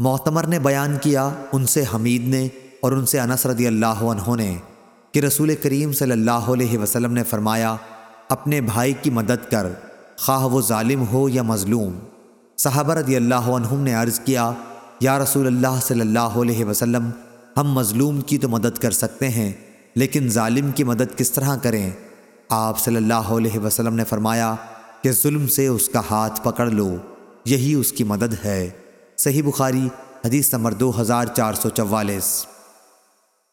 معتمر نے بیان کیا ان سے حمید نے اور ان سے انس رضی اللہ عنہ نے کہ رسول کریم صلی اللہ علیہ وسلم نے فرمایا، اپنے بھائی کی مدد کر، خواہ وہ ظالم ہو یا مظلوم۔ صحابہ رضی اللہ عنہم نے عرض کیا، یا رسول اللہ صلی اللہ علیہ وسلم، ہم مظلوم کی تو مدد کر سکتے ہیں، لیکن ظالم کی مدد کس طرح کریں؟ آپ صلی اللہ علیہ وسلم نے فرمایا کہ ظلم سے اس کا ہاتھ پکڑ لو، یہی اس کی مدد ہے۔ صحیح بخاری حدیث نمبر دو ہزار چار سو چوالیس۔